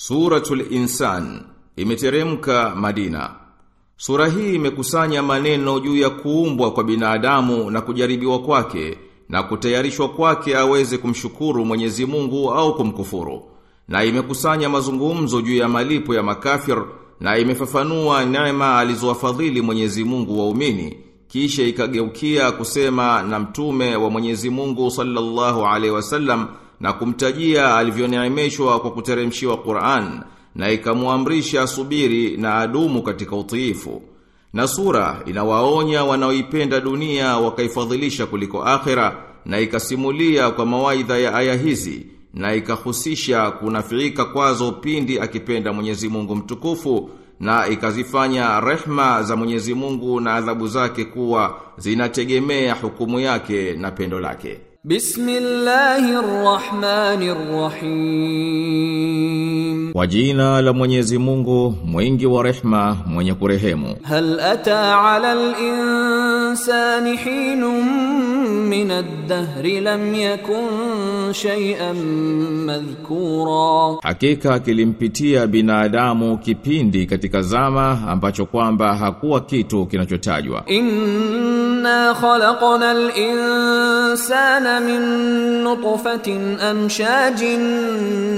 Suratul Insan imeteremka Madina. Sura hii imekusanya maneno juu ya kuumbwa kwa binadamu na kujaribiwa kwake na kutayarishwa kwake aweze kumshukuru Mwenyezi Mungu au kumkufuru. Na imekusanya mazungumzo juu ya malipo ya makafir na imefafanua neema alizowafadhili Mwenyezi Mungu waumini kisha ikageukia kusema na mtume wa Mwenyezi Mungu sallallahu alaihi wasallam na kumtajia alivyoneemeshwa kwa kuteremshiwa Qur'an na ikamuamrisha subiri na adumu katika utiifu. Na sura inawaonya wanaoipenda dunia wakaifadhilisha kuliko akhera na ikasimulia kwa mawaidha ya aya hizi na ikahusisha kunafiika kwazo pindi akipenda Mwenyezi Mungu mtukufu na ikazifanya rehma za Mwenyezi Mungu na adhabu zake kuwa zinategemea hukumu yake na pendo lake. Bismillahirrahmanirrahim. Kwa jina la Mwenyezi Mungu, mwingi wa rehma, mwenye kurehemu. Hal ata ala al-insani hinun min ad-dahr lam yakun shay'an madhkura. Hakika kilimpitia binadamu kipindi katika zama ambacho kwamba hakuwa kitu kinachotajwa. Inna khalaqna al-insana min nutfatin amshajin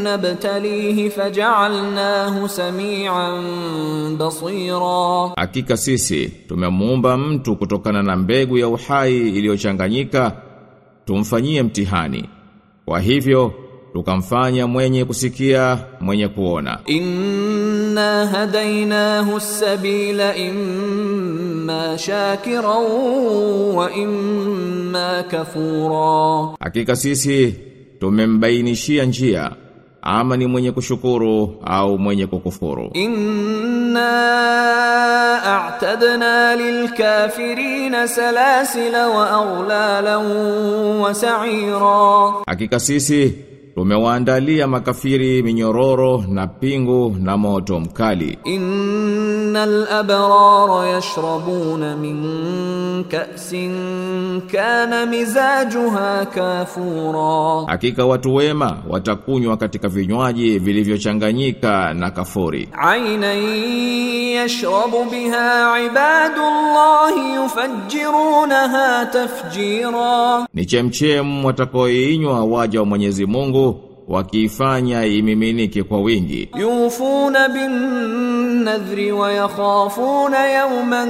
nabtalihi faj'alnahu samian basira. Hakika sisi tumemuumba mtu kutokana na mbegu ya uhai iliyochanganyika tumfanyie mtihani. Kwa hivyo tukamfanya mwenye kusikia, mwenye kuona. Inna hadainahu as-sabila imma shakiran wa imma kafura. Hakika sisi tumembainishia njia ama ni mwenye kushukuru au mwenye kukufuru. Inna a'tadna lilkafirina salasila wa aghlalan wa sa'ira. Hakika sisi Tumewaandalia makafiri minyororo na pingu na moto mkali. Innal abrara yashrabuna min ka'sin kana mizajuha kafura, hakika watu wema watakunywa katika vinywaji vilivyochanganyika na kafuri. Aina yashrabu biha ibadullahi yufajjirunaha tafjira, ni chemchem watakoinywa waja wa Mwenyezi Mungu wakifanya imiminike kwa wingi. Yufuna bin nadhri wa yakhafuna yawman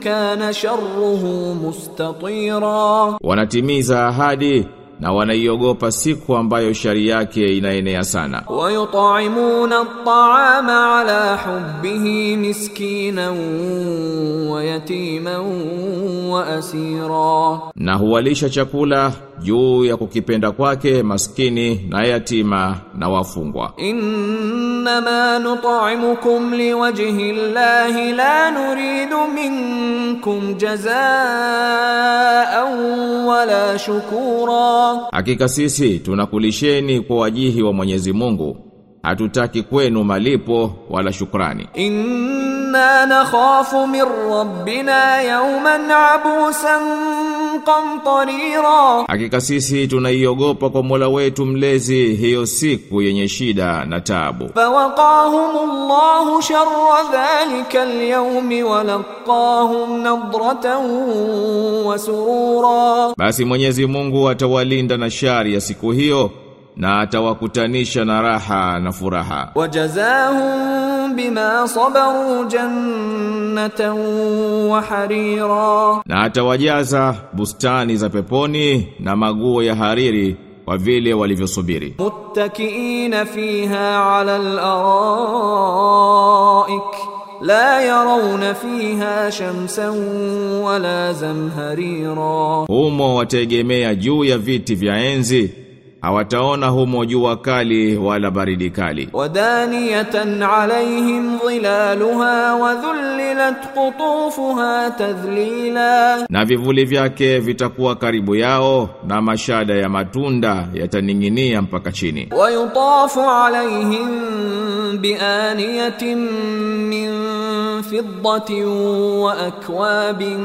kana sharruhu mustatira, wanatimiza ahadi na wanaiogopa siku ambayo shari yake inaenea sana. wa yut'imuna at'ama ala hubbihi miskina wa yatima wa asira, na huwalisha chakula juu ya kukipenda kwake maskini na yatima na wafungwa. Innama nut'imukum liwajhi llahi la nuridu minkum jazaa'an wala shukura Hakika sisi tunakulisheni kwa wajihi wa Mwenyezi Mungu hatutaki kwenu malipo wala shukrani. Inna nakhafu min rabbina yawman abusan qamtarira Hakika sisi tunaiogopa kwa Mola wetu mlezi hiyo siku yenye shida na taabu. Fawaqahumullahu sharra dhalika alyawm wa laqahum nadratan wa surura. Basi Mwenyezi Mungu atawalinda na shari ya siku hiyo na atawakutanisha na raha na furaha. Wajazahum bima sabaru jannatan wa harira. Na atawajaza bustani za peponi na maguo ya hariri kwa vile walivyosubiri. Muttakiina fiha ala al-araik la yarawna fiha shamsan wala zamharira. Humo wategemea juu ya viti vya enzi hawataona humo jua kali wala baridi kali. Wadaniyatan alaihim dhilaluha wa dhullilat qutufuha tadhlila, na vivuli vyake vitakuwa karibu yao na mashada ya matunda yataning'inia mpaka chini. Wa yutafu alaihim bianiyatin min fiddatin wa akwabin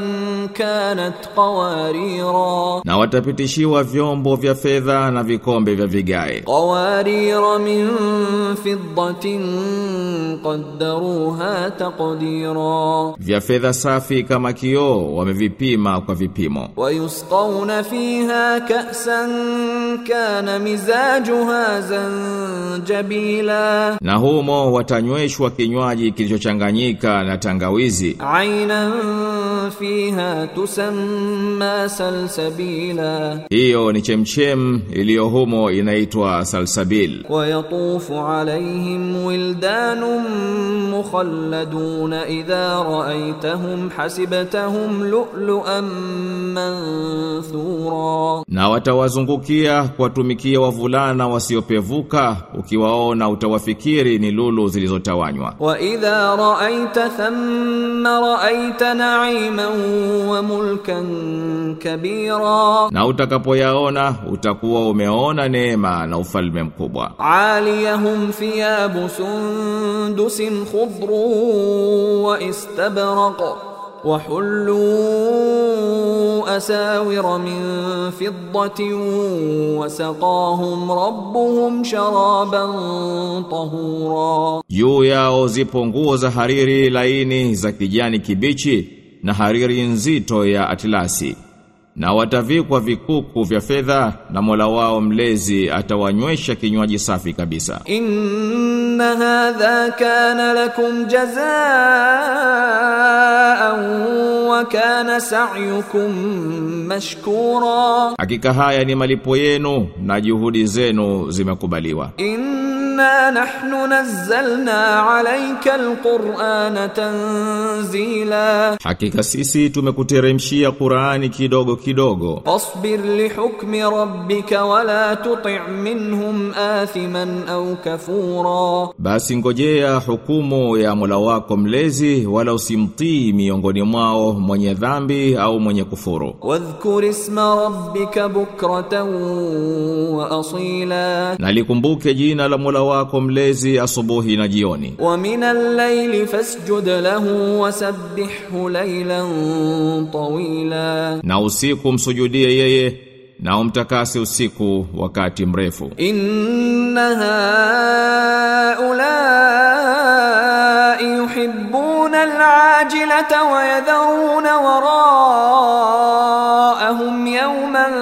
kanat qawarira, na watapitishiwa vyombo vya fedha na viko vikombe vya vigae. Qawarira min fiddatin qaddaruha taqdira. Vya fedha safi kama kioo wamevipima kwa vipimo. Wa wayusqawna fiha ka'san kana mizajuha zanjabila. Na humo watanyweshwa kinywaji kilichochanganyika na tangawizi. Ainan fiha tusamma salsabila. Hiyo ni chemchem iliyo humo inaitwa Salsabil. wa yatufu alayhim wildanun mukhalladun idha ra'aytahum hasibtahum lu'lu'an manthura, na watawazungukia kuwatumikia wavulana wasiopevuka, ukiwaona utawafikiri ni lulu zilizotawanywa. Wa idha ra'aita thumma ra'aita na'iman wa mulkan kabira, na utakapoyaona utakuwa umeona tumeona neema na ufalme mkubwa. Aliyahum thiyabu sundusin khudru wa istabraq wa hullu asawira min fiddatin wa saqahum rabbuhum sharaban tahura. Juu yao zipo nguo za hariri laini za kijani kibichi na hariri nzito ya atilasi na watavikwa vikuku vya fedha na Mola wao mlezi atawanywesha kinywaji safi kabisa. Inna hadha kana lakum jazaan wa kana sa'yukum mashkura, hakika haya ni malipo yenu na juhudi zenu zimekubaliwa. Inna inna nahnu nazzalna alayka alqur'ana tanzila hakika sisi tumekuteremshia qur'ani kidogo kidogo. Asbir li hukmi rabbika wa la tuti' minhum athiman aw kafura. Basi ngojea hukumu ya Mola wako mlezi wala usimtii miongoni mwao mwenye dhambi au mwenye kufuru. Wadhkur isma rabbika bukratan wa asila. Nalikumbuke jina la Mola wako mlezi asubuhi na jioni. Wa minal layli fasjud lahu wasabbihhu laylan tawila. Na usiku msujudie yeye na umtakase usiku wakati mrefu. Inna haula yuhibbuna al-ajilata wa yadhuruna waraahum yawman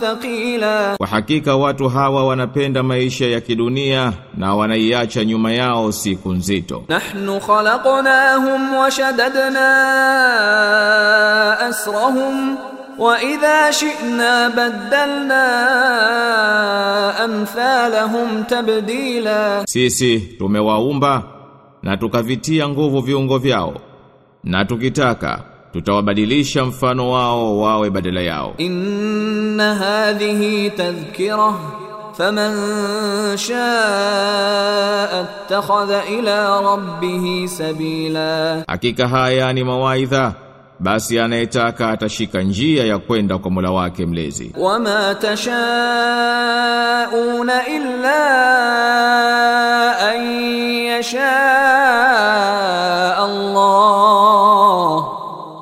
thaqila hakika watu hawa wanapenda maisha ya kidunia na wanaiacha nyuma yao siku nzito. Nahnu khalaqnahum wa shaddadna asrahum wa idha shi'na badalna amthalahum tabdila, sisi tumewaumba na tukavitia nguvu viungo vyao na tukitaka tutawabadilisha mfano wao wawe badala yao. Inna hadhihi tadhkira faman shaa attakhadha ila rabbih sabila. Hakika haya ni mawaidha basi anayetaka atashika njia ya kwenda kwa Mola wake mlezi. Wama tashauna illa an yashaa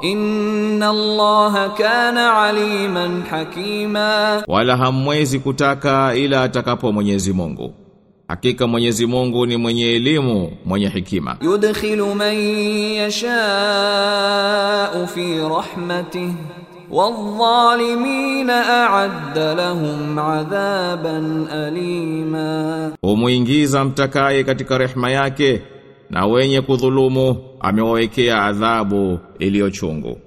إن الله كان عليما حكيما wala hamwezi kutaka ila atakapo Mwenyezi Mungu hakika Mwenyezi Mungu ni mwenye elimu mwenye hikima يدخل من يشاء في رحمته والظالمين أعد لهم عذابا أليما humuingiza mtakaye katika rehema yake na wenye kudhulumu amewawekea adhabu iliyochungu